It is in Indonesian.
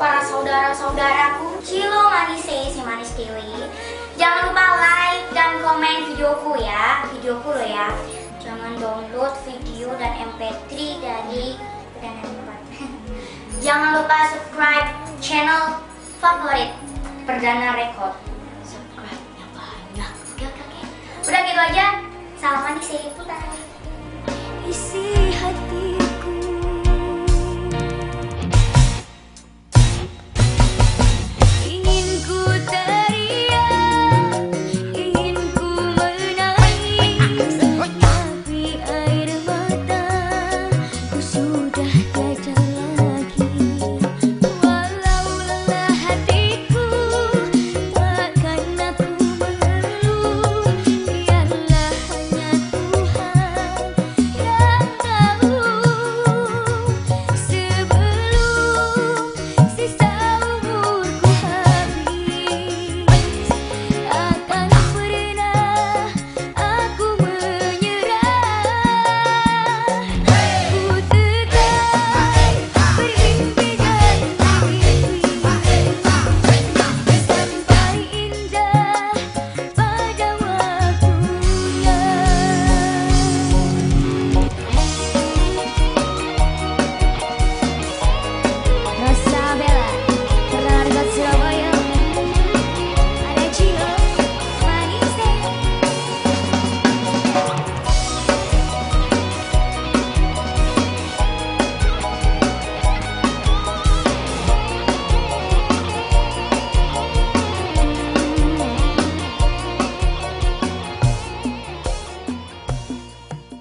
para saudara-saudaraku, Cilo Manise, si Manis Kiwi. Jangan lupa like dan komen videoku ya, videoku loh ya. Jangan download video dan MP3 dari Perdana Record. Jangan lupa subscribe channel favorit Perdana Record. Subscribe-nya banyak. Oke, oke, oke. Udah gitu aja. Salam manis, putar.